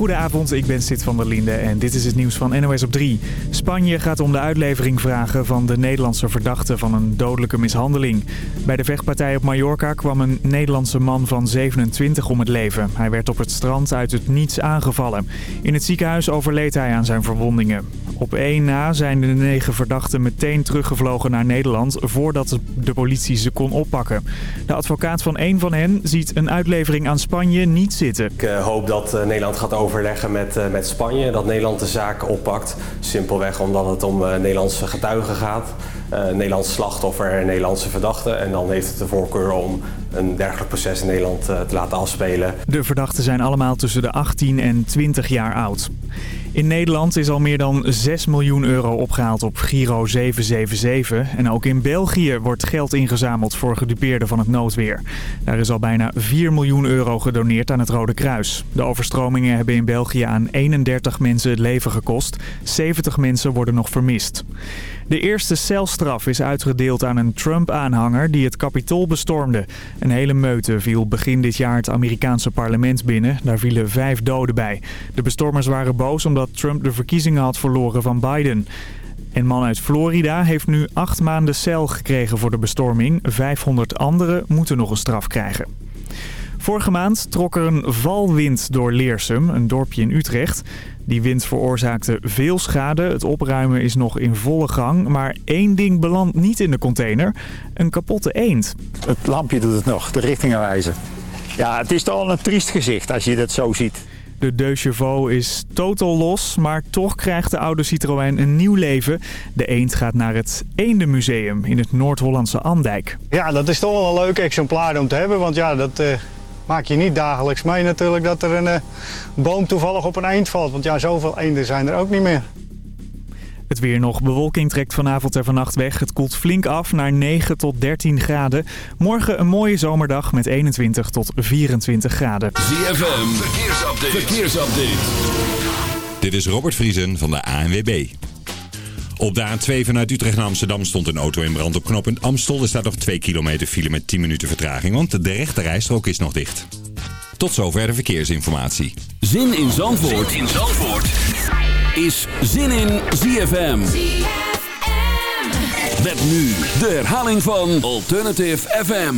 Goedenavond, ik ben Sid van der Linde en dit is het nieuws van NOS op 3. Spanje gaat om de uitlevering vragen van de Nederlandse verdachte van een dodelijke mishandeling. Bij de vechtpartij op Mallorca kwam een Nederlandse man van 27 om het leven. Hij werd op het strand uit het niets aangevallen. In het ziekenhuis overleed hij aan zijn verwondingen. Op één na zijn de negen verdachten meteen teruggevlogen naar Nederland voordat de politie ze kon oppakken. De advocaat van één van hen ziet een uitlevering aan Spanje niet zitten. Ik uh, hoop dat uh, Nederland gaat overleggen met, uh, met Spanje, dat Nederland de zaak oppakt. Simpelweg omdat het om Nederlandse getuigen gaat. Een Nederlands slachtoffer en Nederlandse verdachte. En dan heeft het de voorkeur om een dergelijk proces in Nederland te laten afspelen. De verdachten zijn allemaal tussen de 18 en 20 jaar oud. In Nederland is al meer dan 6 miljoen euro opgehaald op Giro 777. En ook in België wordt geld ingezameld voor gedupeerden van het noodweer. Daar is al bijna 4 miljoen euro gedoneerd aan het Rode Kruis. De overstromingen hebben in België aan 31 mensen het leven gekost. 70 mensen worden nog vermist. De eerste celstraf is uitgedeeld aan een Trump-aanhanger die het Capitool bestormde. Een hele meute viel begin dit jaar het Amerikaanse parlement binnen. Daar vielen vijf doden bij. De bestormers waren boos omdat Trump de verkiezingen had verloren van Biden. Een man uit Florida heeft nu acht maanden cel gekregen voor de bestorming. 500 anderen moeten nog een straf krijgen. Vorige maand trok er een valwind door Leersum, een dorpje in Utrecht. Die wind veroorzaakte veel schade. Het opruimen is nog in volle gang. Maar één ding belandt niet in de container. Een kapotte eend. Het lampje doet het nog, de richting aanwijzen. Ja, het is toch al een triest gezicht als je dat zo ziet. De Deux Chevaux is totaal los, maar toch krijgt de oude Citroën een nieuw leven. De eend gaat naar het Eendenmuseum in het Noord-Hollandse Andijk. Ja, dat is toch wel een leuk exemplaar om te hebben, want ja, dat... Uh maak je niet dagelijks mee natuurlijk dat er een uh, boom toevallig op een eend valt. Want ja, zoveel eenden zijn er ook niet meer. Het weer nog. Bewolking trekt vanavond en vannacht weg. Het koelt flink af naar 9 tot 13 graden. Morgen een mooie zomerdag met 21 tot 24 graden. ZFM, verkeersupdate. verkeersupdate. Dit is Robert Vriesen van de ANWB. Op de A2 vanuit Utrecht naar Amsterdam stond een auto in brand op knooppunt Amstel. Er staat nog 2 kilometer file met 10 minuten vertraging, want de rechte rijstrook is nog dicht. Tot zover de verkeersinformatie. Zin in Zandvoort, zin in Zandvoort. Is Zin in ZFM. ZFM. Met nu de herhaling van Alternative FM.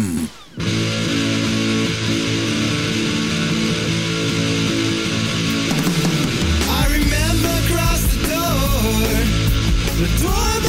The doorbell once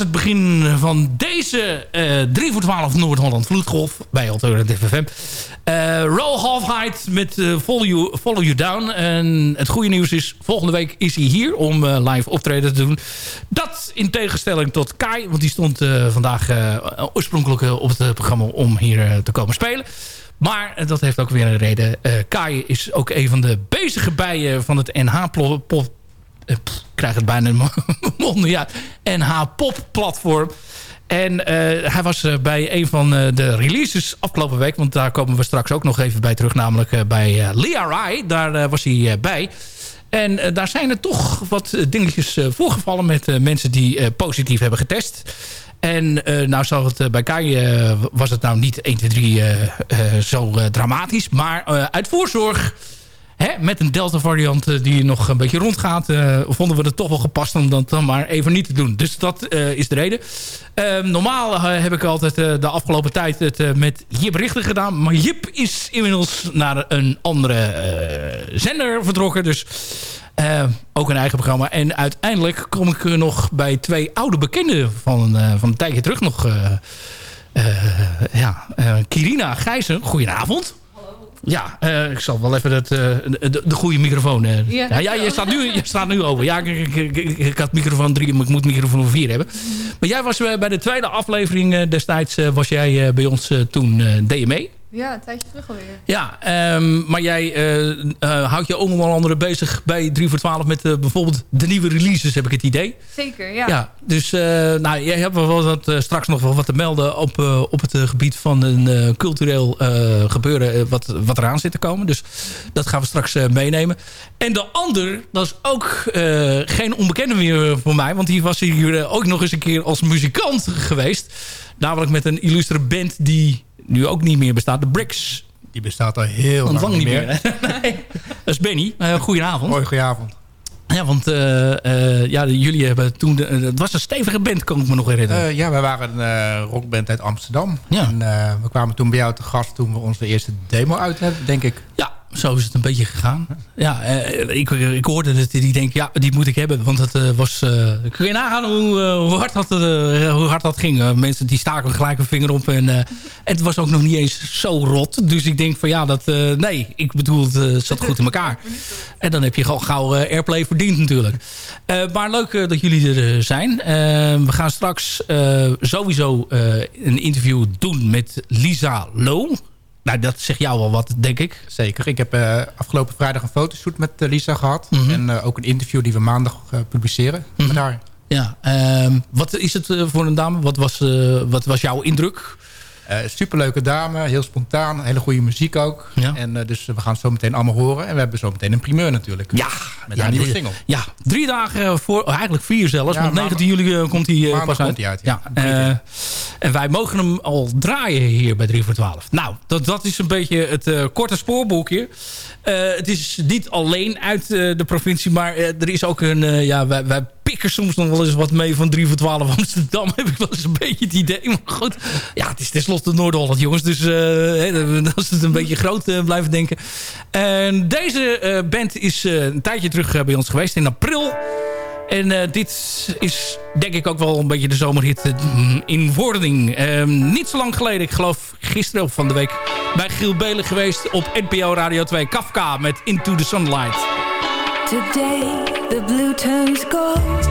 het begin van deze uh, 3 voor 12 Noord-Holland Vloedgolf bij Alternative FM. Uh, Roll Half Height met uh, Follow, you, Follow You Down. En het goede nieuws is, volgende week is hij hier om live optreden te doen. Dat in tegenstelling tot Kai, want die stond vandaag oorspronkelijk op het programma om hier te komen spelen. Maar dat heeft ook weer een reden. Kai is ook een van de bezige bijen van het ik eh, krijg het bijna mond. Ja, NH Pop platform. En uh, hij was uh, bij een van uh, de releases afgelopen week. Want daar komen we straks ook nog even bij terug. Namelijk bij Lea Rai. Daar was hij bij. En daar zijn er toch wat dingetjes voorgevallen met mensen die positief hebben getest. En nou zou het bij Kai was het nou niet 1, 2, 3 zo dramatisch. Maar uit voorzorg hè, met een Delta variant eh, die nog een beetje rondgaat... Uh, vonden we het toch wel gepast om dat dan maar even niet te doen. Dus dat uh, is de reden. Ehm, normaal heb ik altijd de afgelopen tijd het met Jip Richter gedaan. Maar Jip is inmiddels naar een andere zender vertrokken. Dus ook een eigen programma. En uiteindelijk kom ik nog bij twee oude bekenden van, van een tijdje terug nog... ja, Kirina Gijzen, goedenavond. Ja, uh, ik zal wel even het, uh, de, de, goede microfoon... Uh, ja, ja, je, staat nu, je staat nu over. Ja, ik, ik, ik, ik had microfoon 3, maar ik moet microfoon 4 hebben. Maar jij was bij de tweede aflevering destijds... was jij bij ons toen DME. Ja, een tijdje terug alweer. Ja, um, maar jij uh, houdt je ook nog wel andere bezig bij 3 voor 12 met uh, bijvoorbeeld de nieuwe releases, heb ik het idee. Zeker, ja. ja dus nou, jij hebt wel wat, straks nog wel wat te melden op, op het gebied van een cultureel gebeuren wat, wat eraan zit te komen. Dus dat gaan we straks meenemen. En de ander, dat is ook geen onbekende meer voor mij, want die was hier ook nog eens een keer als muzikant geweest. Namelijk met een illustre band die nu ook niet meer bestaat. De Bricks. Die bestaat al heel lang, niet meer. nee. Dat is Benny. Uh, goedenavond. Hoi, goedenavond. Ja, want uh, uh, ja, jullie hebben toen... het was een stevige band, kan ik me nog herinneren. ja, we waren een rockband uit Amsterdam. Ja. En we kwamen toen bij jou te gast toen we onze eerste demo uit hebben, denk ik. Ja, zo is het een beetje gegaan. Ja, eh, ik, ik hoorde het. Die denk, ja, die moet ik hebben. Want het uh, was... Uh, kun je nagaan hoe, hoe, hard dat, hoe hard dat ging. mensen die staken gelijk een vinger op. En, het was ook nog niet eens zo rot. Dus ik denk van ja, dat... nee, ik bedoel, het zat goed in elkaar. En dan heb je gewoon gauw airplay verdiend natuurlijk. maar leuk dat jullie er zijn. we gaan straks sowieso een interview doen met Lisa Low. Nou, dat zegt jou wel wat, denk ik. Zeker. Ik heb uh, afgelopen vrijdag een fotoshoot met uh, Lisa gehad. Mhm. En uh, ook een interview die we maandag publiceren mm met haar. Ja, ehm, wat is het voor een dame? Wat was, wat was jouw indruk? Uh, superleuke dame, heel spontaan, hele goede muziek ook. Ja. En uh, dus we gaan het zo meteen allemaal horen. En we hebben zo meteen een primeur natuurlijk. Ja, met ja, haar nieuwe single. Ja, drie dagen voor, oh, eigenlijk vier zelfs. Ja, want 19 juli komt hij pas uit. uit. Ja. ja en wij mogen hem al draaien hier bij 3 voor 12. Nou, dat, dat is een beetje het korte spoorboekje. het is niet alleen uit de provincie, maar er is ook een... ja, wij, wij pikken soms nog wel eens wat mee van 3 voor 12 Amsterdam. Heb ik wel eens een beetje het idee. Maar goed, ja, het is tenslotte Noord-Holland, jongens. Dus uh, dat is het een beetje groot uh, blijven denken. En deze uh, band is een tijdje terug bij ons geweest in april. En dit is denk ik ook wel een beetje de zomerhit in wording. Ehm, niet zo lang geleden, ik geloof gisteren of van de week... bij Giel Belen geweest op NPO Radio 2 Kafka met Into the Sunlight. Today the blue turns gold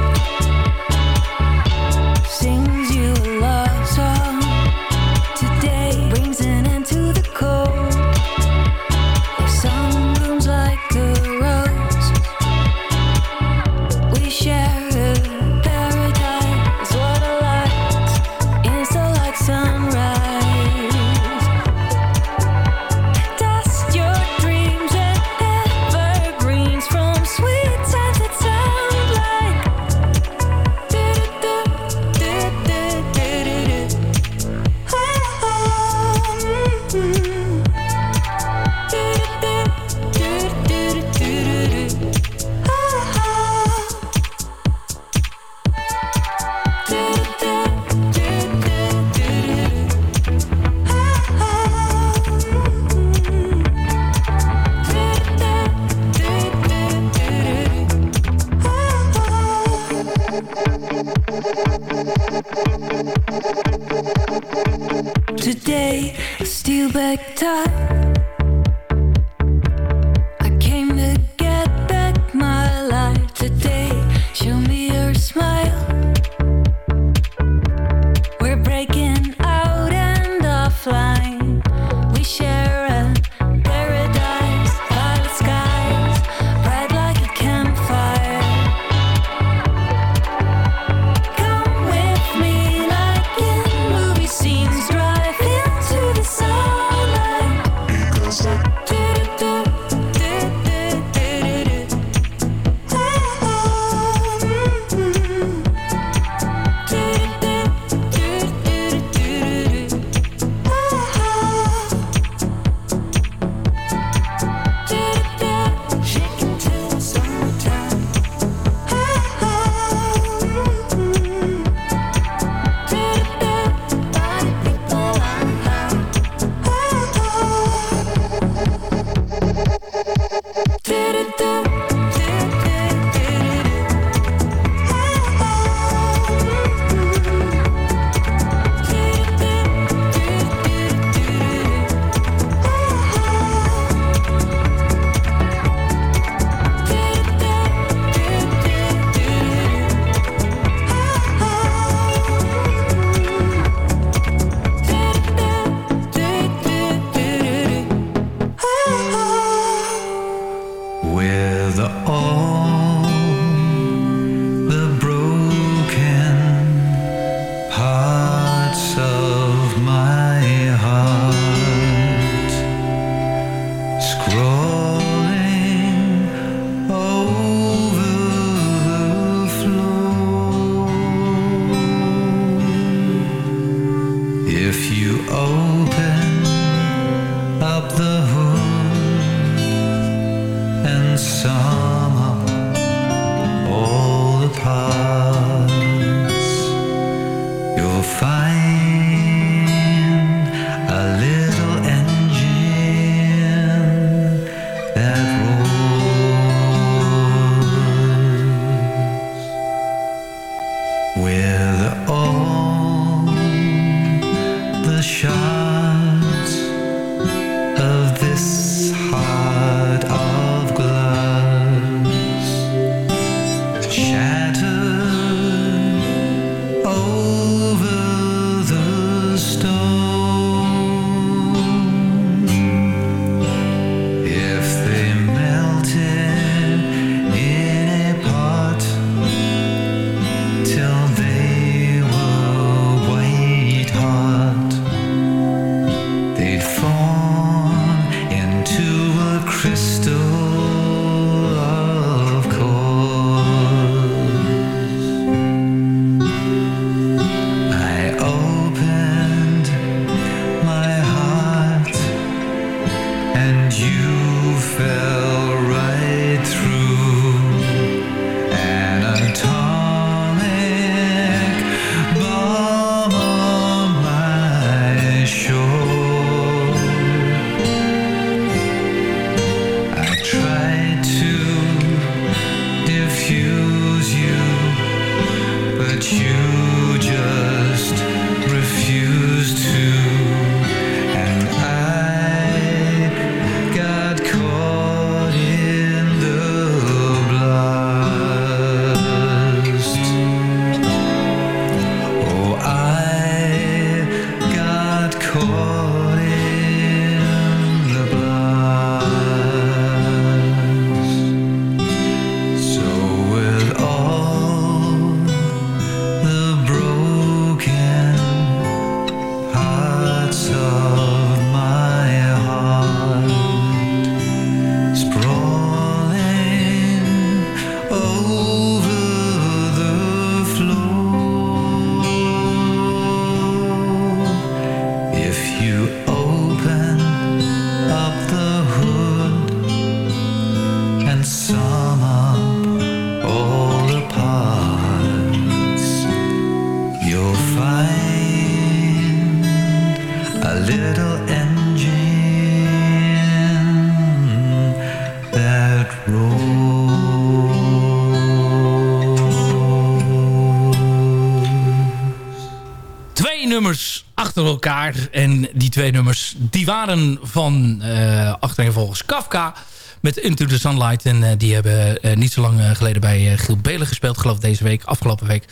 En die twee nummers die waren van uh, achtereenvolgens Kafka met Into the Sunlight. En uh, die hebben uh, niet zo lang geleden bij Giel Belen gespeeld. Geloof deze week, afgelopen week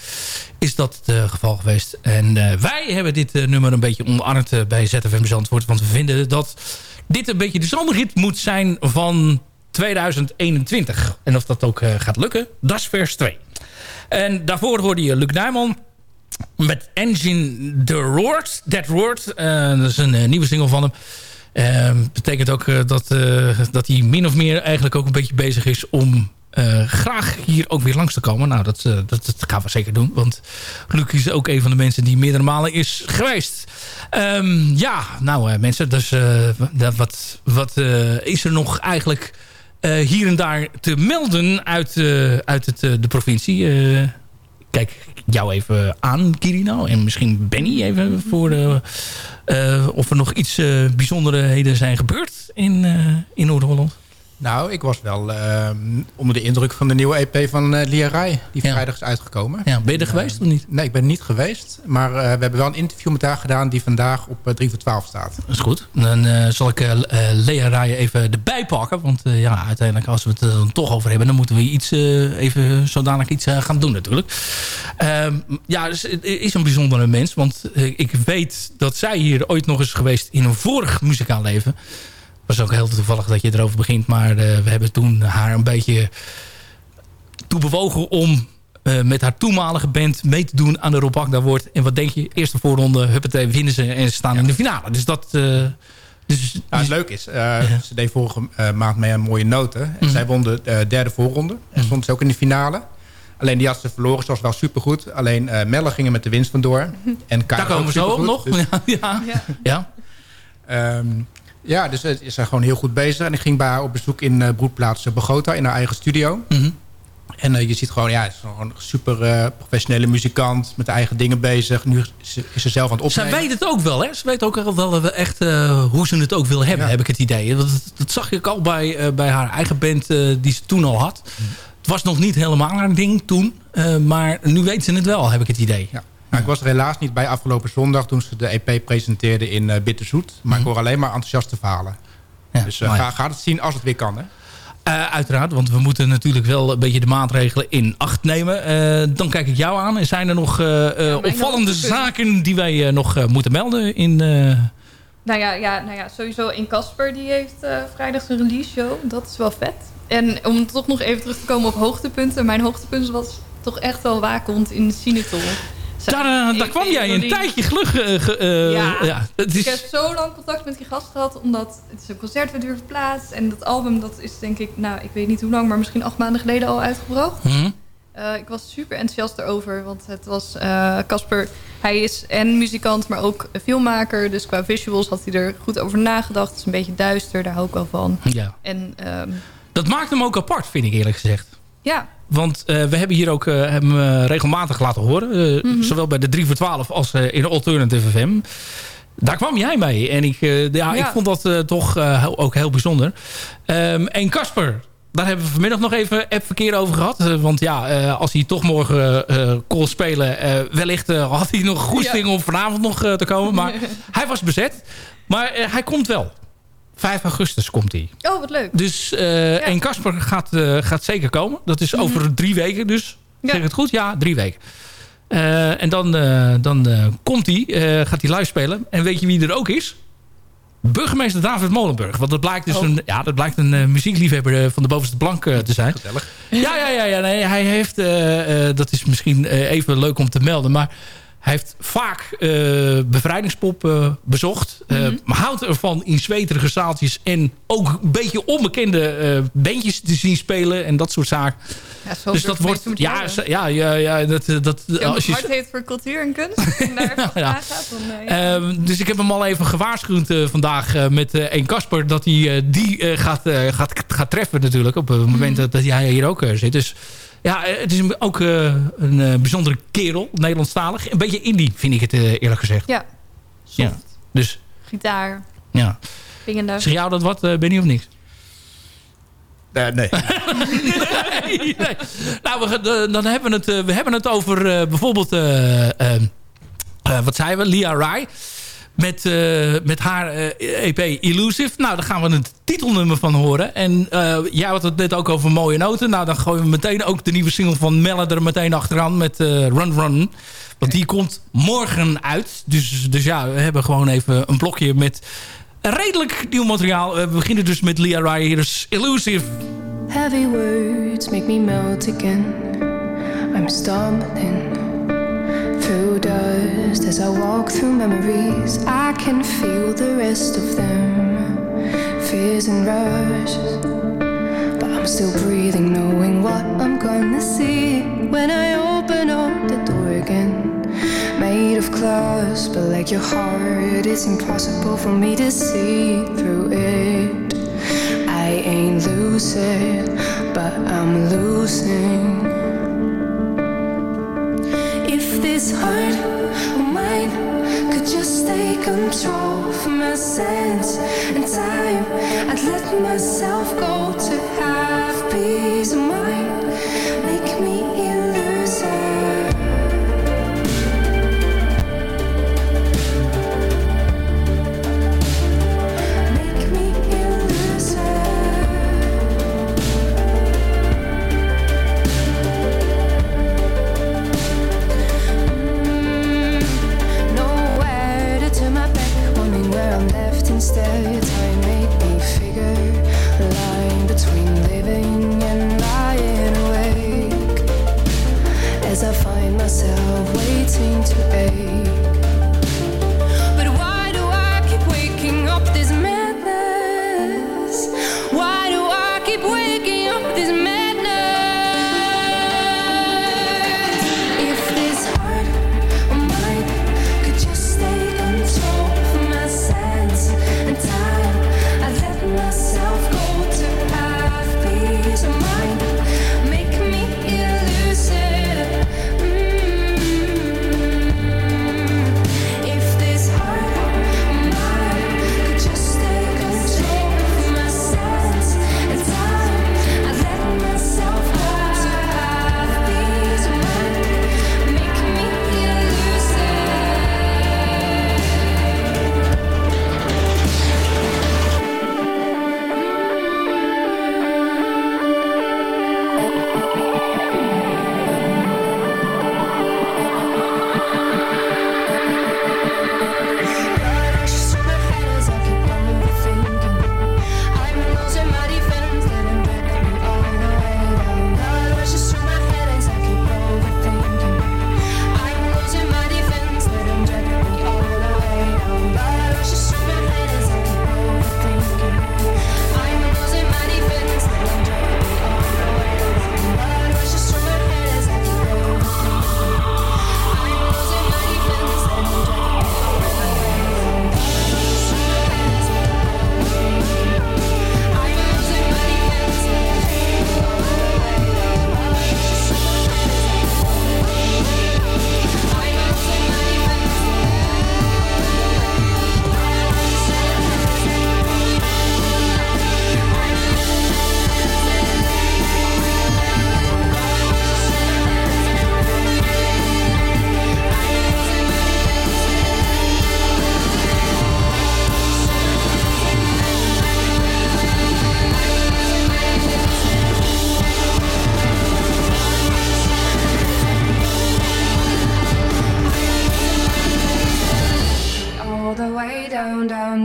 is dat het geval geweest. En wij hebben dit nummer een beetje omarmd bij ZFM Zandvoort. Want we vinden dat dit een beetje de zomerhit moet zijn van 2021. En of dat ook gaat lukken, dat is vers 2. En daarvoor hoorde je Luc Nijman met Engine The Roard. That Roard. Uh, dat is een uh, nieuwe single van hem. Uh, betekent ook dat, dat hij min of meer eigenlijk ook een beetje bezig is om graag hier ook weer langs te komen. Nou, dat, dat, dat, gaan we zeker doen. Want Luc is ook een van de mensen die meerdere malen is geweest. Um, ja, nou mensen. Dus wat, wat is er nog eigenlijk hier en daar te melden uit, uit het, de provincie? Kijk jou even aan, Kirino. En misschien Benny even voor de, uh, of er nog iets uh, bijzonderheden zijn gebeurd in, in Noord-Holland. Nou, ik was wel uh, onder de indruk van de nieuwe EP van uh, Lia Rai. Die ja. vrijdag is uitgekomen. Ja, ben je er geweest of niet? Nee, ik ben niet geweest. Maar we hebben wel een interview met haar gedaan die vandaag op 3 voor 12 staat. Dat is goed. Dan zal ik Lia Rai even erbij pakken. Want ja, uiteindelijk als we het er toch over hebben... dan moeten we iets, even zodanig iets gaan doen natuurlijk. Ehm, ja, dus het is een bijzondere mens. Want ik weet dat zij hier ooit nog eens geweest in een vorig muzikaal leven was ook heel toevallig dat je erover begint. Maar uh, we hebben toen haar een beetje toe bewogen om uh, met haar toenmalige band mee te doen aan de Rob Agda wordt. En wat denk je? Eerste voorronde, huppatee, winnen ze en ze staan ja. in de finale. Dus dat... Uh, dus, nou, het leuk is, ja. ze deed vorige maand mee een mooie noten. En mm. zij won de derde voorronde. En stond ze ook in de finale. Alleen die had ze verloren, ze was wel supergoed. Alleen uh, Melle ging er met de winst vandoor. En Daar komen we zo op nog. Dus... ja. ja. ja. Um, ja, dus ze is gewoon heel goed bezig. En ik ging bij haar op bezoek in uh, broedplaats Bogota, in haar eigen studio. Mm -hmm. En uh, je ziet gewoon, ja, ze is gewoon een super uh, professionele muzikant. Met eigen dingen bezig. Nu is, is ze zelf aan het opnemen. Zij weet het ook wel, hè? Ze weet ook wel echt hoe ze het ook wil hebben, ja. heb ik het idee. Dat, dat zag ik al bij, bij haar eigen band die ze toen al had. Mm. Het was nog niet helemaal haar ding toen. maar nu weet ze het wel, heb ik het idee. Ja. Nou, ik was er helaas niet bij afgelopen zondag toen ze de EP presenteerde in uh, Bitterzoet. Maar mm. ik hoor alleen maar enthousiaste verhalen. Ja, dus uh, ga, ga het zien als het weer kan. Hè? Uh, uiteraard, want we moeten natuurlijk wel een beetje de maatregelen in acht nemen. dan kijk ik jou aan. Zijn er nog ja, opvallende zaken die wij nog moeten melden? In, nou, ja, ja, nou ja, sowieso in Casper die heeft vrijdag zijn release show. Dat is wel vet. En om toch nog even terug te komen op hoogtepunten. Mijn hoogtepunt was toch echt wel wakend in de Cinetol. Daar, uh, daar kwam jij een tijdje glug. Uh, ja, ja is... ik heb zo lang contact met die gast gehad. Omdat het is een concert werd weer verplaatst. En dat album dat is denk ik, nou ik weet niet hoe lang, maar misschien acht maanden geleden al uitgebracht. Mm -hmm. uh, ik was super enthousiast erover. Want het was Casper, hij is en muzikant, maar ook filmmaker. Dus qua visuals had hij er goed over nagedacht. Het is een beetje duister, daar hou ik wel van. Ja. En, um... dat maakt hem ook apart, vind ik eerlijk gezegd. Ja, want uh, we hebben hier ook uh, hem uh, regelmatig laten horen. Mm -hmm. Zowel bij de 3 voor 12 als in de Alternative FM. Daar kwam jij mee. En ik, ja, ja, ik vond dat toch ook heel bijzonder. Um, en Casper, daar hebben we vanmiddag nog even app-verkeer over gehad. want ja, als hij toch morgen kon spelen... wellicht had hij nog goesting ja. om vanavond nog te komen. Maar hij was bezet. Maar hij komt wel. 5 augustus komt hij. Oh, wat leuk. Dus, uh, ja. En Casper gaat, uh, gaat zeker komen. Dat is mm -hmm. over drie weken dus. Ja. Zeg het goed? Ja, drie weken. Uh, en dan, dan komt hij, gaat hij live spelen. En weet je wie er ook is? Burgemeester David Molenburg. Want dat blijkt dus oh. een, ja, dat blijkt een muziekliefhebber van de bovenste plank te zijn. Gezellig. Ja, ja, ja, ja nee, hij heeft, dat is misschien even leuk om te melden, maar hij heeft vaak uh, bevrijdingspop uh, bezocht. Mm -hmm. Maar houdt ervan in zweterige zaaltjes. En ook een beetje onbekende bandjes te zien spelen. En dat soort zaken. Ja, dus dat wordt... Ja, ja, ja, ja, dat, dat, ja, als je hart heeft voor cultuur en kunst. en daar ja. gaat, dan, ehm, dus ik heb hem al even gewaarschuwd vandaag met een Kasper. Dat hij die gaat, gaat, gaat treffen natuurlijk. Op het moment mm -hmm. dat hij hier ook zit. Dus... Ja, eh, het is ook uh, een uh, bijzondere kerel, Nederlandstalig. Een beetje indie, vind ik het uh, eerlijk gezegd. Ja, soft. ja. Dus, Gitaar. Ja. Vingende. Zeg jou dat wat, ben je of niks? nee. nee, nee. Nou, we, dan hebben we het, we hebben het over bijvoorbeeld... eh, wat zei we, Lia Rai. Met, eh, met haar EP Illusive. Nou, daar gaan we het titelnummer van horen. En jij had het net ook over mooie noten. Nou, dan gooien we meteen ook de nieuwe single van Melle er meteen achteraan met Run Run. Want die komt morgen uit. Dus, dus ja, we hebben gewoon even een blokje met redelijk nieuw materiaal. We beginnen dus met. Hier is Illusive. Heavy words make me melt again. I'm stumbling through dust as I walk through memories. I can feel the rest of them, fears and rushes. But I'm still breathing, knowing what I'm gonna see when I open up the door again. Made of glass, but like your heart, it's impossible for me to see through it. I ain't lucid, but I'm losing. This heart of mine could just take control of my sense and time, I'd let myself go to have peace of mind. Make me elusive. Made me figure a line between living and lying awake. As I find myself waiting to ache.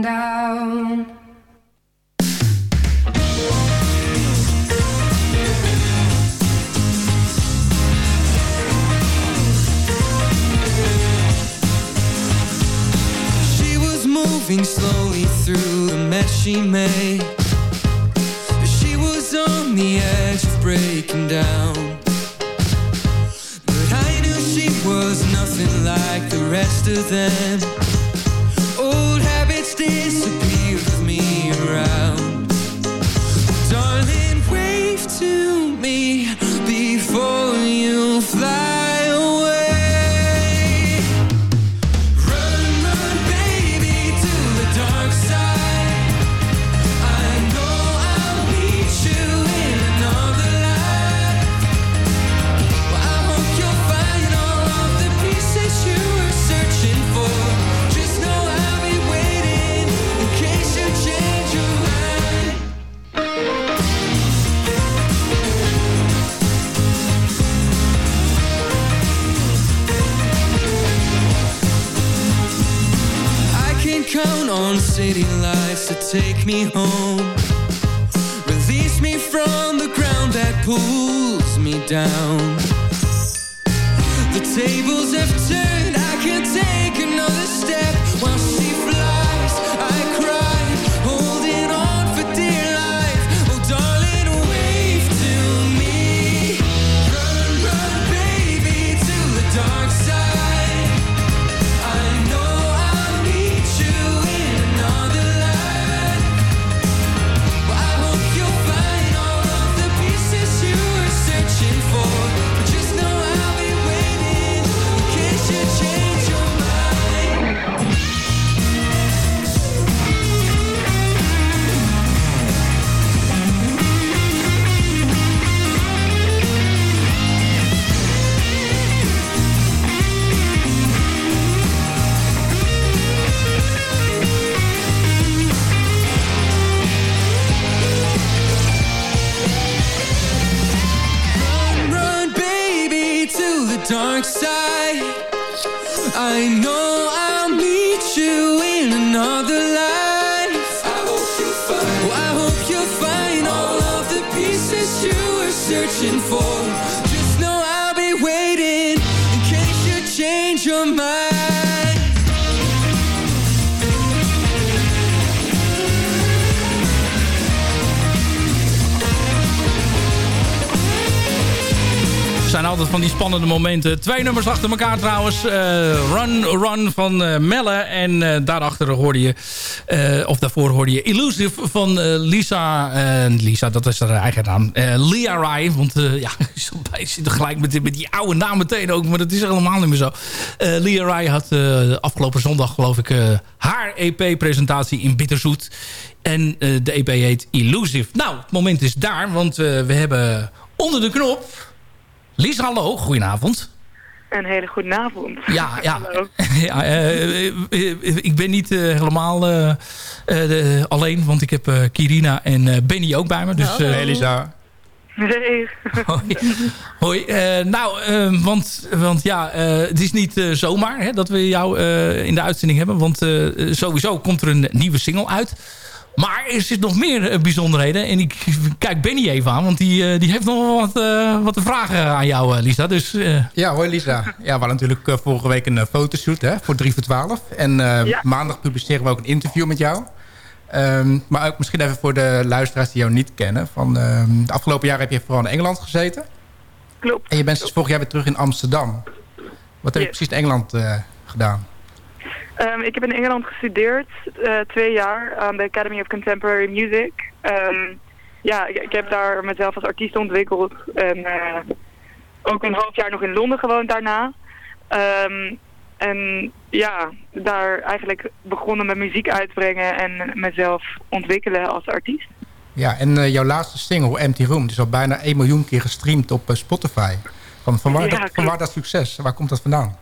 Down, was moving slowly through the mess she made. She was on the edge of breaking down. But I knew she was nothing like the rest of them disappear count on city lights to take me home. Release me from the ground that pulls me down. The tables have turned, I can't take spannende momenten. Twee nummers achter elkaar trouwens. Eh, Run Run van eh, Melle. En eh, daarachter hoorde je... of daarvoor hoorde je Illusive van Lisa. Lisa, dat is haar eigen naam. Lia Rai. Want ja, bij zit gelijk met, met die oude naam meteen ook. Maar dat is helemaal niet meer zo. Lia Rai had afgelopen zondag geloof ik... haar EP-presentatie in Bitterzoet. En de EP heet Illusive. Nou, het moment is daar. Want we hebben onder de knop... Lies, hallo. Goedenavond. Een hele goede avond. Ja, ja. ja eh, eh, eh, ik ben niet helemaal eh, eh, de- alleen, want ik heb eh, Kirina en eh, Benny ook bij me. Dus, Hallo. Hey, Lisa. Nee. Hoi. Hoi. eh, nou, eh, want, want ja, eh, het is niet zomaar hè, dat we jou eh, in de uitzending hebben. Want eh, sowieso komt er een nieuwe single uit. Maar er zit nog meer eh, bijzonderheden. En ik kijk Benny even aan, want die, eh, die heeft nog wel wat, eh, wat vragen aan jou, eh, Lisa. Dus, eh, Ja, hoi Lisa. Ja, we hadden natuurlijk vorige week een fotoshoot hè, voor 3 voor 12. En eh, Ja. maandag publiceren we ook een interview met jou. Ehm, maar ook misschien even voor de luisteraars die jou niet kennen. Van, ehm, de afgelopen jaar heb je vooral in Engeland gezeten. Klopt. En je bent sinds vorig jaar weer terug in Amsterdam. Wat heb je Yes. precies in Engeland eh, gedaan? Ehm, ik heb in Engeland gestudeerd, eh, twee jaar aan de Academy of Contemporary Music. Ehm, ja, ik, ik heb daar mezelf als artiest ontwikkeld en eh, ook een half jaar nog in Londen gewoond daarna. Ehm, en ja, daar eigenlijk begonnen met muziek uitbrengen en mezelf ontwikkelen als artiest. Ja, en eh, jouw laatste single, Empty Room, is al bijna 1 miljoen keer gestreamd op Spotify. Van, van, waar Ja, dat, van waar dat succes? Waar komt dat vandaan?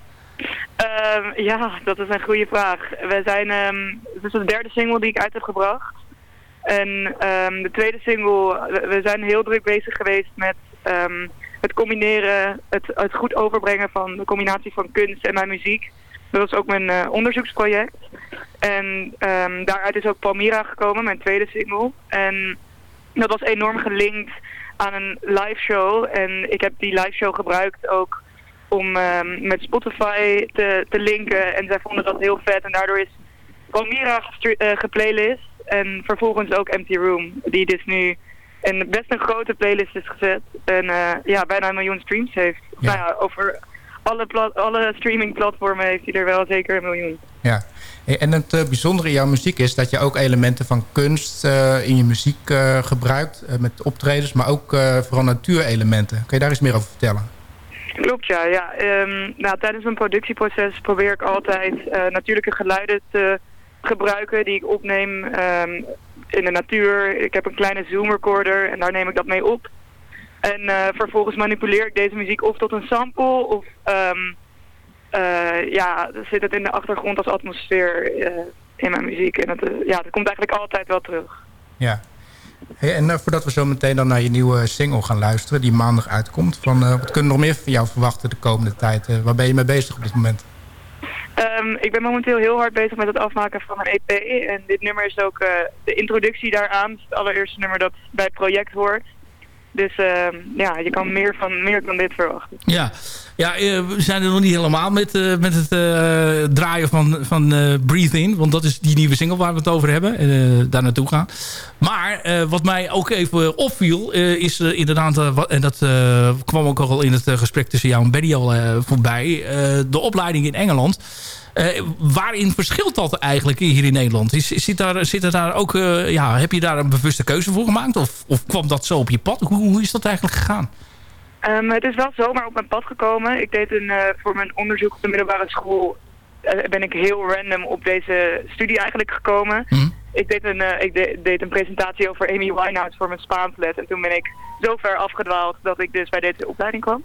Ehm, ja, dat is een goede vraag. We zijn, ehm het is de derde single die ik uit heb gebracht. En ehm, de tweede single, we, zijn heel druk bezig geweest met het combineren, het, het goed overbrengen van de combinatie van kunst en mijn muziek. Dat was ook mijn eh, onderzoeksproject. En daaruit is ook Palmyra gekomen, mijn tweede single. En dat was enorm gelinkt aan een live show. En ik heb die live show gebruikt ook om ehm, met Spotify te, te linken. En zij vonden dat heel vet. En daardoor is Palmyra eh, geplaylist. En vervolgens ook Empty Room. Die dus nu in best een grote playlist is gezet. En eh, ja, bijna een miljoen streams heeft. Nou ja, over alle, alle streamingplatformen heeft hij er wel zeker een miljoen. Ja. Hey, En het eh, bijzondere in jouw muziek is dat je ook elementen van kunst eh, in je muziek eh, gebruikt. eh, met optredens, maar ook eh, vooral natuurelementen. Kun je daar eens meer over vertellen? Klopt, ja. ja ehm, nou, tijdens mijn productieproces probeer ik altijd eh, natuurlijke geluiden te gebruiken die ik opneem ehm, in de natuur. Ik heb een kleine Zoom recorder en daar neem ik dat mee op. En eh, vervolgens manipuleer ik deze muziek of tot een sample of ehm, eh, ja, zit het in de achtergrond als atmosfeer in mijn muziek. En dat, ja, dat komt eigenlijk altijd wel terug. Ja. Hey, en eh, voordat we zo meteen dan naar je nieuwe single gaan luisteren... die maandag uitkomt... Van, eh, wat kunnen we nog meer van jou verwachten de komende tijd? Eh, waar ben je mee bezig op dit moment? Ehm, ik ben momenteel heel hard bezig met het afmaken van een EP. En dit nummer is ook de introductie daaraan. Het allereerste nummer dat bij het project hoort. Dus ehm, ja, je kan meer, van, meer dan dit verwachten. Ja, ja eh, we zijn er nog niet helemaal met, eh, met het eh, draaien van, van Breathe In. Want dat is die nieuwe single waar we het over hebben. En daar naartoe gaan. Maar wat mij ook even opviel is inderdaad... en dat kwam ook al in het gesprek tussen jou en Betty al voorbij. de opleiding in Engeland. Eh, waarin verschilt dat eigenlijk hier in Nederland? Is, zit daar, zit er daar ook, eh, ja, heb je daar een bewuste keuze voor gemaakt? Of, of kwam dat zo op je pad? Hoe, hoe is dat eigenlijk gegaan? Ehm, het is wel zomaar op mijn pad gekomen. Ik deed een, eh, voor mijn onderzoek op de middelbare school... ben ik heel random op deze studie eigenlijk gekomen. Ik, deed een, ik de- deed een presentatie over Amy Winehouse voor mijn Spaansles. En toen ben ik zo ver afgedwaald dat ik dus bij deze opleiding kwam.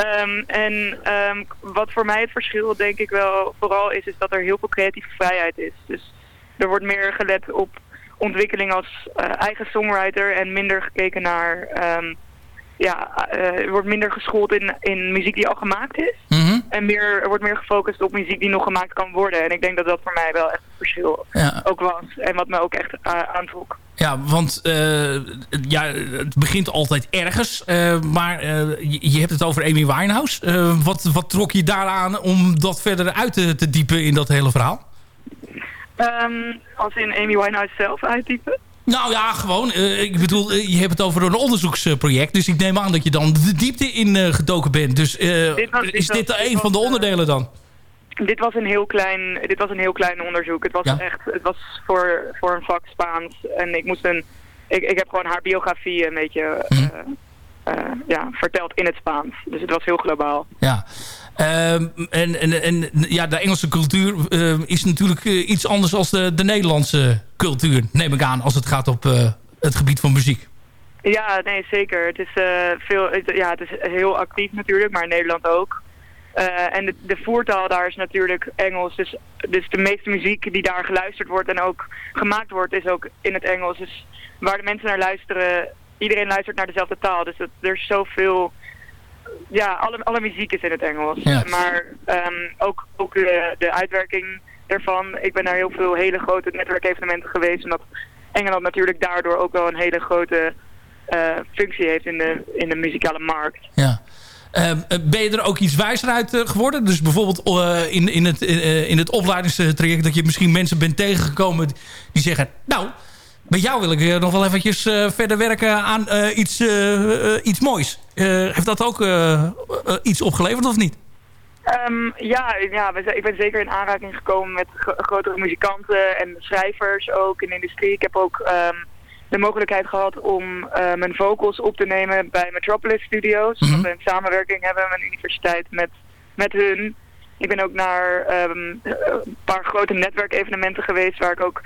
Ehm, en ehm, wat voor mij het verschil denk ik wel vooral is... is dat er heel veel creatieve vrijheid is. Dus er wordt meer gelet op ontwikkeling als eh, eigen songwriter... en minder gekeken naar... ehm, ja, eh, er wordt minder geschoold in, in muziek die al gemaakt is. En meer, er wordt meer gefocust op muziek die nog gemaakt kan worden. En ik denk dat dat voor mij wel echt het verschil Ja. ook was. En wat me ook echt eh, aantrok. Ja, want eh, ja, het begint altijd ergens. eh, maar je, je hebt het over Amy Winehouse. Eh, wat, wat trok je daaraan om dat verder uit te, te diepen in dat hele verhaal? Ehm, als in Amy Winehouse zelf uittypen. Nou ja, gewoon. eh, ik bedoel, eh, je hebt het over een onderzoeksproject. Dus ik neem aan dat je dan de diepte in eh, gedoken bent. Dus Dit was- dit is was- dit dit een was, van de onderdelen dan? Dit was een heel klein, dit was een heel klein onderzoek. Het was Ja. echt, het was voor, voor een vak Spaans. En ik moest een, ik, ik heb gewoon haar biografie een beetje Mhm. ja, verteld in het Spaans. Dus het was heel globaal. Ja. Ehm, en, en, en ja, de Engelse cultuur eh, is natuurlijk eh, iets anders dan de, de Nederlandse cultuur, neem ik aan, als het gaat op eh, het gebied van muziek. Ja, nee, zeker. Het is, eh, veel, ja, het is heel actief natuurlijk, maar in Nederland ook. En de, de voertaal daar is natuurlijk Engels. Dus, dus de meeste muziek die daar geluisterd wordt en ook gemaakt wordt, is ook in het Engels. Dus waar de mensen naar luisteren, iedereen luistert naar dezelfde taal. Dus er is zoveel... Ja, alle, alle muziek is in het Engels. Ja. Maar ehm, ook, ook de, de uitwerking ervan. Ik ben naar heel veel hele grote netwerkevenementen geweest. Omdat Engeland natuurlijk daardoor ook wel een hele grote eh, functie heeft in de, in de muzikale markt. Ja. Ehm, eh, ben je er ook iets wijzer uit eh, geworden? Dus bijvoorbeeld eh, in, in, het, in het opleidingstraject... dat je misschien mensen bent tegengekomen die zeggen... nou, bij jou wil ik eh, nog wel eventjes eh, verder werken aan eh, iets, iets moois. Heeft dat ook iets opgeleverd of niet? Ehm, ja, ja ik ben zeker in aanraking gekomen met gro- grotere muzikanten en schrijvers ook in de industrie. Ik heb ook ehm, de mogelijkheid gehad om mijn vocals op te nemen bij Metropolis Studios. Dat we een samenwerking hebben met een universiteit met, met hun. Ik ben ook naar ehm, een paar grote netwerkevenementen geweest waar ik ook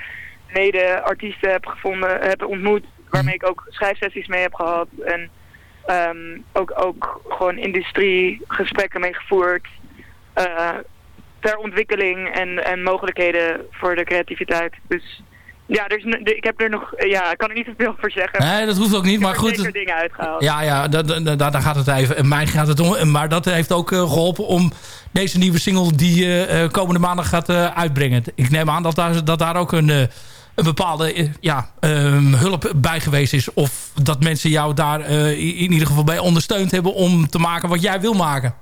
mede artiesten heb gevonden, heb ontmoet. Waarmee ik ook schrijfsessies mee heb gehad. En ehm, ook, ook gewoon industriegesprekken mee gevoerd. eh, ter ontwikkeling en, en mogelijkheden voor de creativiteit. Dus ja, dus, ik heb er nog, ja, ik kan er niet zoveel over zeggen. Nee, dat hoeft ook niet, Ik maar heb er goed. zeker dingen uitgehaald. Ja, ja da- da- da- daar gaat het even. En mij gaat het om. Maar dat heeft ook eh, geholpen om deze nieuwe single die je eh, komende maandag gaat uitbrengen. Ik neem aan dat daar, dat daar ook een, een bepaalde eh, ja, ehm, hulp bij geweest is. Of dat mensen jou daar eh, in ieder geval bij ondersteund hebben om te maken wat jij wil maken.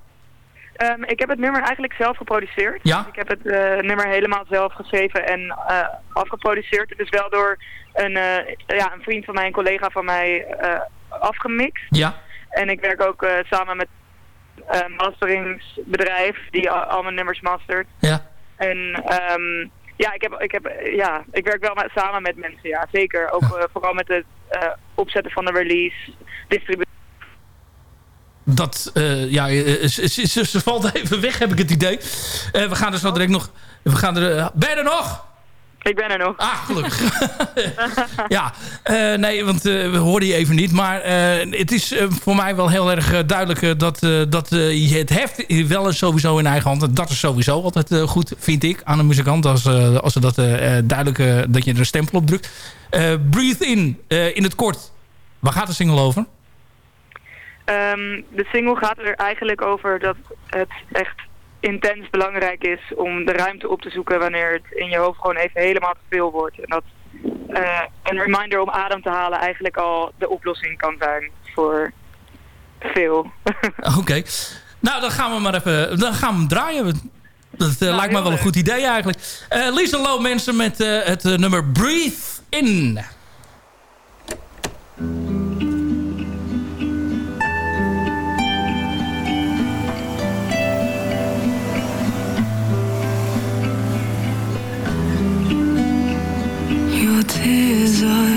Ehm, ik heb het nummer eigenlijk zelf geproduceerd. Ja? Ik heb het eh, nummer helemaal zelf geschreven en afgeproduceerd. Het is wel door een, ja, een vriend van mij, een collega van mij, afgemixt. Ja. En ik werk ook samen met een masteringsbedrijf die al, al mijn nummers mastert. Ja. En ehm, ja, ik, heb, ik, heb, ja, ik werk wel met, samen met mensen, ja, zeker. Ook eh, vooral met het eh, opzetten van de release, distributie. Dat, eh, ja, ze, valt even weg, heb ik het idee. We gaan er zo direct nog... We gaan er, ben er nog? Ik ben er nog. Ah, gelukkig. ja, eh, nee, want eh, we hoorden je even niet. Maar eh, het is voor mij wel heel erg duidelijk dat, dat je het heft wel eens sowieso in eigen hand. Dat is sowieso altijd goed, vind ik, aan een muzikant. Als, als ze dat duidelijk, dat je er een stempel op drukt. Breathe In, in het kort. Waar gaat de single over? Ehm, de single gaat er eigenlijk over dat het echt intens belangrijk is om de ruimte op te zoeken wanneer het in je hoofd gewoon even helemaal te veel wordt. En dat eh, een reminder om adem te halen eigenlijk al de oplossing kan zijn voor veel. Oké. Nou, dan gaan we maar even dan gaan we hem draaien. Dat eh, lijkt me wel een goed idee eigenlijk. Eh Lisa Low mensen met het nummer Breathe In. Tears are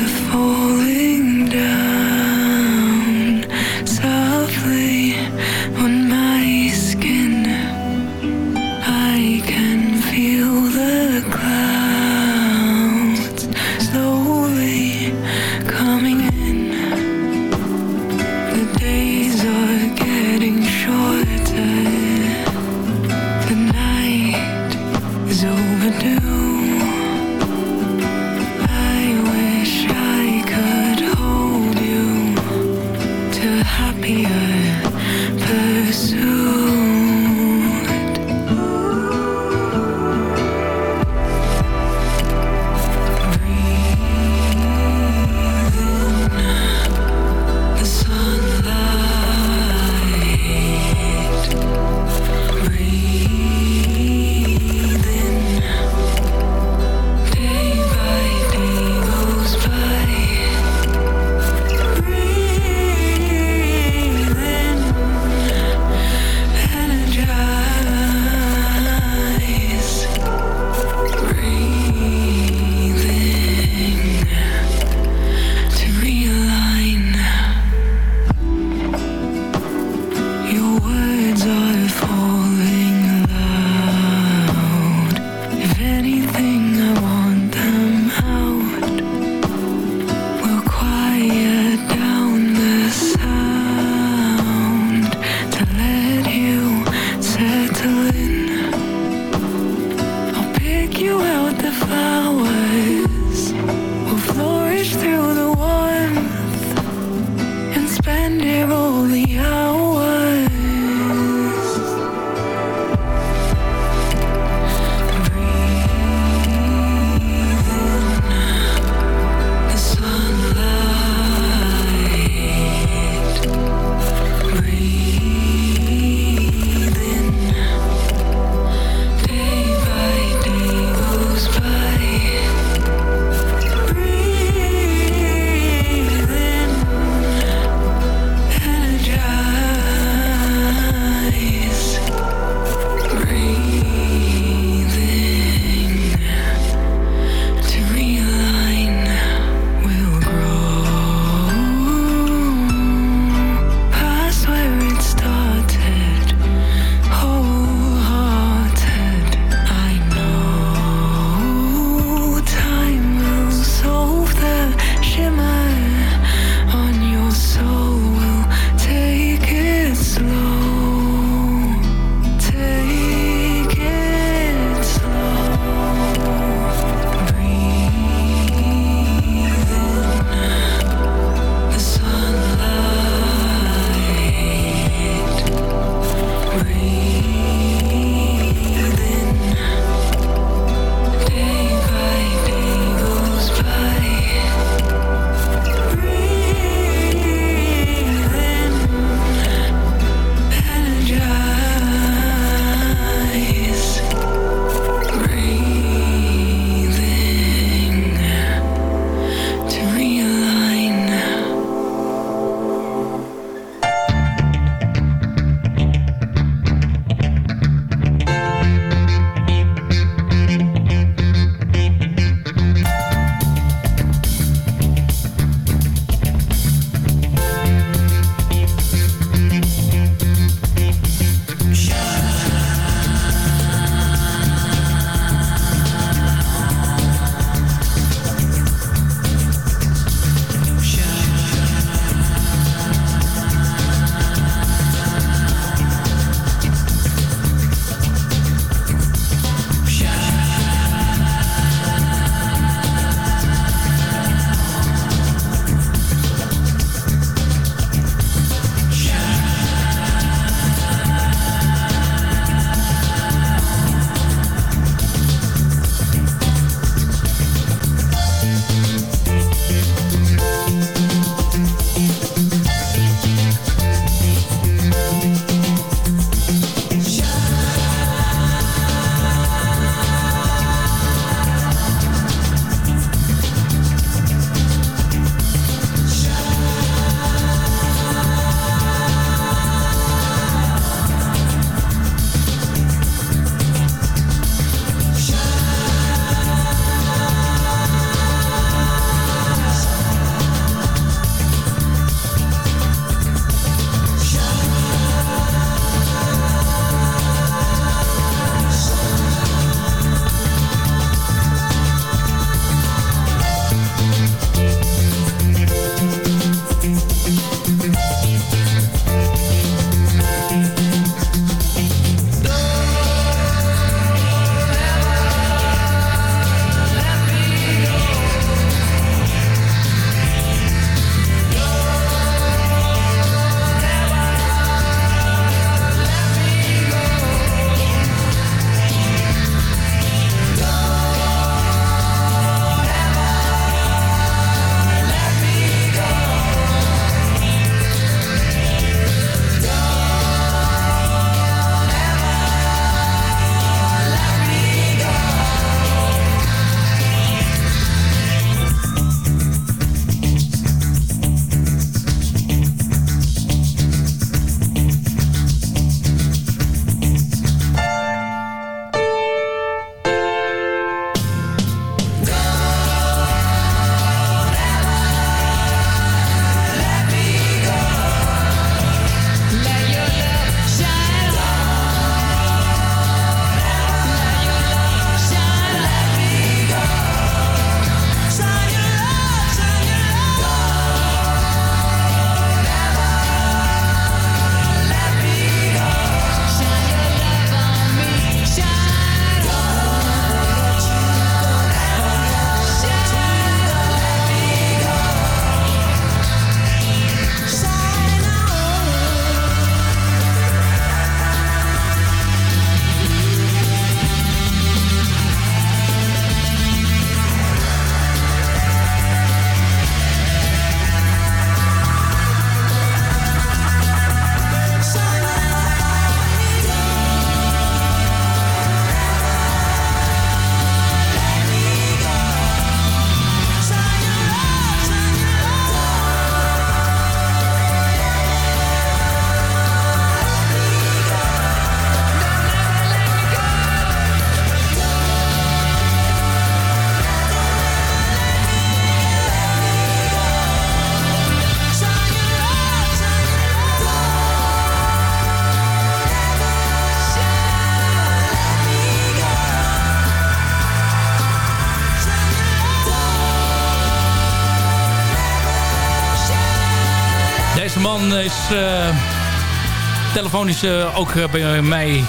telefonisch eh, ook eh, bij mij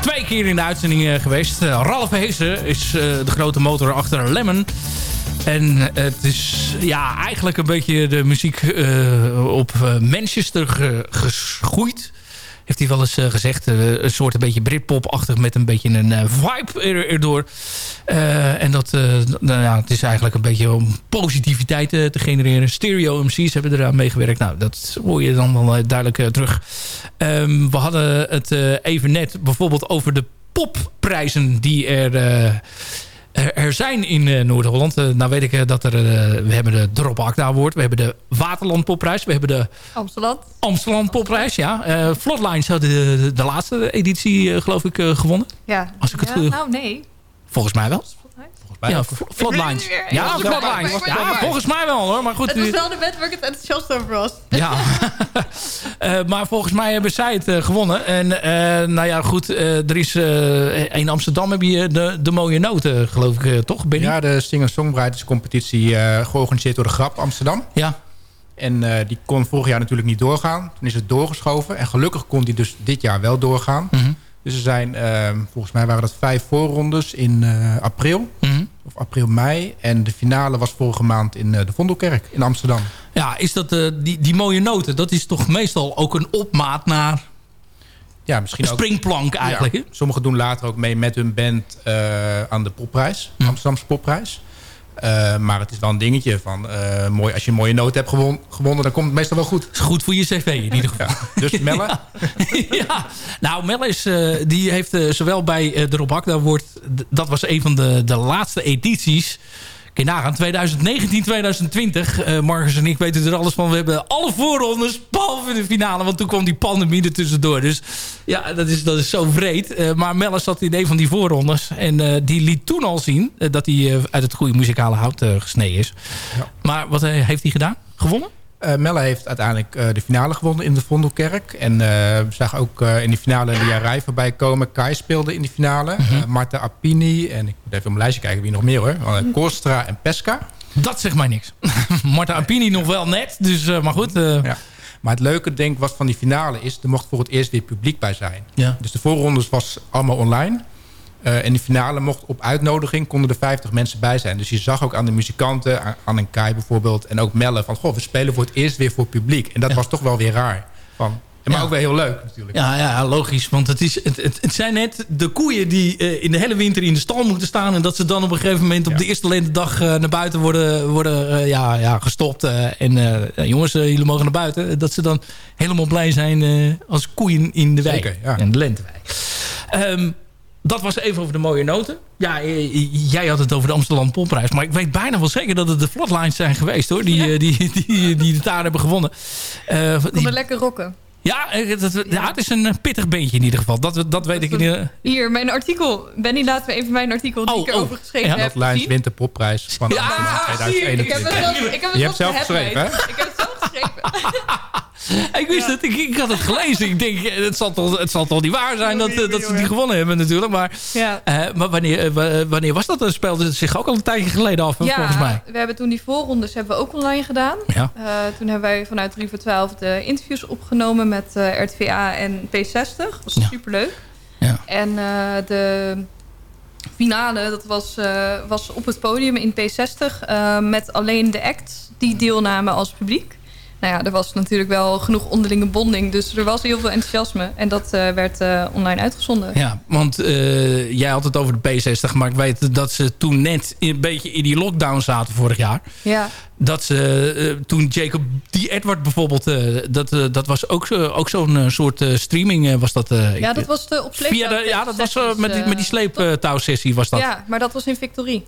twee keer in de uitzending eh, geweest. Ralf Heesen is de grote motor achter Lemon. En het is ja, eigenlijk een beetje de muziek op Manchester ge- geschoeid. Heeft hij wel eens eh, gezegd. eh, een soort een beetje Britpop-achtig met een beetje een eh, vibe er, erdoor. En dat, nou ja, het is eigenlijk een beetje om positiviteit te genereren. Stereo MC's hebben eraan meegewerkt. Nou, dat hoor je dan wel duidelijk terug. Ehm, we hadden het even net bijvoorbeeld over de popprijzen die er... er- zijn in eh, Noord-Holland. Eh, nou weet ik eh, dat er... we hebben de Drop Acta Award. We hebben de Waterland Popprijs. We hebben de Amsterdam. Amsterdam Popprijs, ja. Eh Flatlines had de, de, laatste editie, geloof ik, gewonnen. Ja. Als ik het ja, goed- Nou, nee. Volgens mij wel. Ja, Flatlines. Ja, Flatlines. Ja, volgens mij wel hoor. Maar goed, het was wel de band waar ik het enthousiast over was. ja. Eh, maar volgens mij hebben zij het eh, gewonnen. En eh, nou ja, goed. eh, er is eh, in Amsterdam heb je de, de mooie noten, geloof ik, eh, toch? Benny? Ja, de singer-songwriters competitie eh, georganiseerd door de Grap Amsterdam. Ja. En eh, die kon vorig jaar natuurlijk niet doorgaan. Toen is het doorgeschoven. En gelukkig kon die dus dit jaar wel doorgaan. Mhm. Dus er zijn, volgens mij waren dat vijf voorrondes in eh, april. Mhm. Of april, mei. En de finale was vorige maand in eh, de Vondelkerk in Amsterdam. Ja, is dat eh, die, die mooie noten? Dat is toch meestal ook een opmaat naar Ja, misschien een ook. springplank eigenlijk. Ja, sommigen doen later ook mee met hun band eh, aan de popprijs. Hm. Amsterdamse popprijs. Eh, maar het is wel een dingetje van... eh, mooi, als je een mooie noot hebt gewon- gewonnen... dan komt het meestal wel goed. is goed voor je cv in ieder geval. Dus Melle? ja, nou Melle is, eh, die heeft zowel bij de Rob Akda Award... d- dat was een van de, de laatste edities... Kun je nagaan, 2019, 2020. eh Marcus en ik weten er alles van. We hebben alle voorrondes, behalve de finale. Want toen kwam die pandemie er tussendoor. Dus ja, dat is, dat is zo vreed. Eh, maar Melle zat in een van die voorrondes. En eh, die liet toen al zien eh, dat hij uit het goede muzikale hout gesneden is. Maar wat heeft hij gedaan? Gewonnen? Eh, Melle heeft uiteindelijk eh, de finale gewonnen in de Vondelkerk. En eh, we zagen ook eh, in die finale Lia Rij voorbij komen. Kai speelde in die finale. Mhm. Eh, Marta Appini. En ik moet even op mijn lijstje kijken wie nog meer hoor. Uh, Kostra en Pesca. Dat zegt mij niks. Marta Appini nog wel net. Dus, maar goed. Ja. Maar het leuke denk ik was van die finale is... er mocht voor het eerst weer publiek bij zijn. Ja. Dus de voorrondes was allemaal online. Eh, en die finale mocht op uitnodiging... konden er 50 mensen bij zijn. Dus je zag ook aan de muzikanten... aan- aan een Kai bijvoorbeeld... en ook Melle van... goh, we spelen voor het eerst weer voor publiek. En dat was toch wel weer raar. Van, maar Ja. ook wel heel leuk natuurlijk. Ja, ja, logisch. Want het, is, het, het, het zijn net de koeien die eh, in de hele winter in de stal moeten staan... en dat ze dan op een gegeven moment op de eerste lentedag eh, naar buiten worden, worden ja, ja, gestopt. en jongens, jullie mogen naar buiten. Dat ze dan helemaal blij zijn als koeien in de wei. Zeker, ja. In de lentewei. Ehm, dat was even over de mooie noten. Ja, eh, jij had het over de Amsterdam Popprijs. Maar ik weet bijna wel zeker dat het de Flatlines zijn geweest, hoor. Die, eh, die, die, die, het daar hebben gewonnen. Eh, die- Konden lekker rocken. ja, dat, ja, het is een pittig beentje in ieder geval. Dat, dat weet ik in ieder Hier, mijn artikel. Benny, laten we even mijn artikel die Oh, ik erover oh. geschreven Ja. heb zien. wint de popprijs van Ja, Amsterdam zie je, ik heb het 2021. zelf, ik heb het Je hebt zelf zelf geschreven, hè? Ik heb het zelf geschreven. Ik wist het, ik, ik had het gelezen. Ik denk, eh, het zal toch, het zal toch niet waar zijn dat, eh, dat ze die gewonnen hebben natuurlijk. Maar, Ja. eh, maar wanneer, wa- wanneer was dat? Dat speelde het zich ook al een tijdje geleden af, Ja, volgens mij. we hebben toen die voorrondes hebben we ook online gedaan. Ja. Toen hebben wij vanuit 3 voor 12 de interviews opgenomen met eh, RTVA en P60. Dat was Ja. superleuk. Ja. En de finale, dat was, was op het podium in P60... eh, met alleen de act die deelnamen als publiek. Nou ja, er was natuurlijk wel genoeg onderlinge bonding. Dus er was heel veel enthousiasme. En dat eh, werd eh, online uitgezonden. Ja, want eh, jij had het over de P60, maar ik weet dat ze toen net een beetje in die lockdown zaten vorig jaar. Ja. Dat ze toen Jacob D. Edward bijvoorbeeld, dat, dat was ook, zo- ook zo'n soort streaming was dat. ja, dat was de op de, ja, dat was met, die, met die sleeptouwsessie was dat. Ja, maar dat was in Victorie.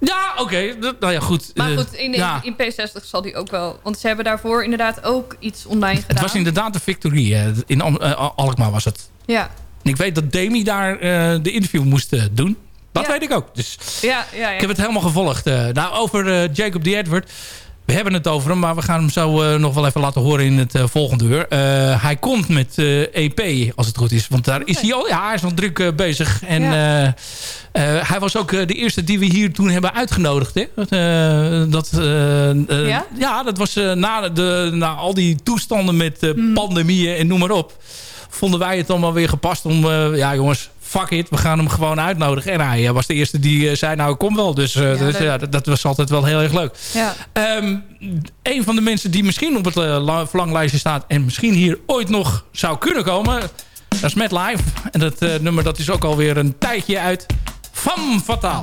Ja, oké. Nou ja, goed. Maar Eh, goed, in, in, ja. in P60 zal die ook wel. Want ze hebben daarvoor inderdaad ook iets online gedaan. Het was inderdaad de Victorie. eh, In eh, Alkmaar was het. Ja, En ik weet dat Demi daar eh, de interview moest doen. Dat Ja. weet ik ook. Dus ja, ja. ja. ik heb het helemaal gevolgd. Nou, over Jacob D. Edward. We hebben het over hem, maar we gaan hem zo eh, nog wel even laten horen in het eh, volgende uur. Eh, hij komt met EP, als het goed is. Want daar is hij al, ja, hij is al druk bezig. En hij was ook de eerste die we hier toen hebben uitgenodigd. Hè? dat, ja? ja? dat was na, de, na al die toestanden met mm. pandemieën en noem maar op. Vonden wij het allemaal weer gepast om, ja jongens, fuck it, we gaan hem gewoon uitnodigen. En hij was de eerste die zei, nou kom wel. Dus, ja, dus ja, dat, dat, was altijd wel heel erg leuk. Ja. Um, een van de mensen die misschien op het uh, verlanglijstje staat... en misschien hier ooit nog zou kunnen komen... dat is Matt Live. En dat uh, nummer dat is ook alweer een tijdje uit. Van Fataal.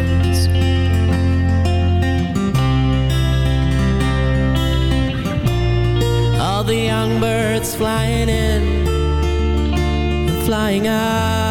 the young birds flying in and flying out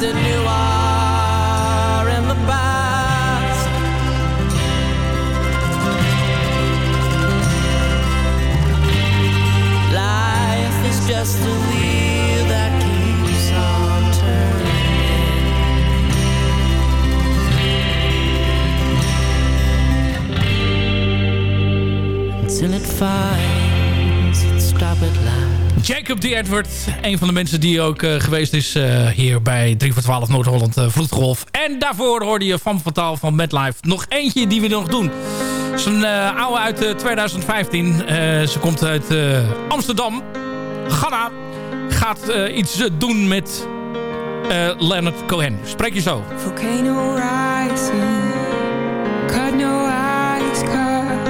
the new Jacob D. Edward, een van de mensen die ook eh, geweest is eh, hier bij 3 voor 12 Noord-Holland uh, Vloedgolf. En daarvoor hoorde je van Fataal van MadLife. Nog eentje die we nog doen. Zo'n oude uit 2015. ze komt uit Amsterdam. Ghana gaat iets doen met Leonard Cohen. Spreek je zo. Volcano rising, cut no ice, cause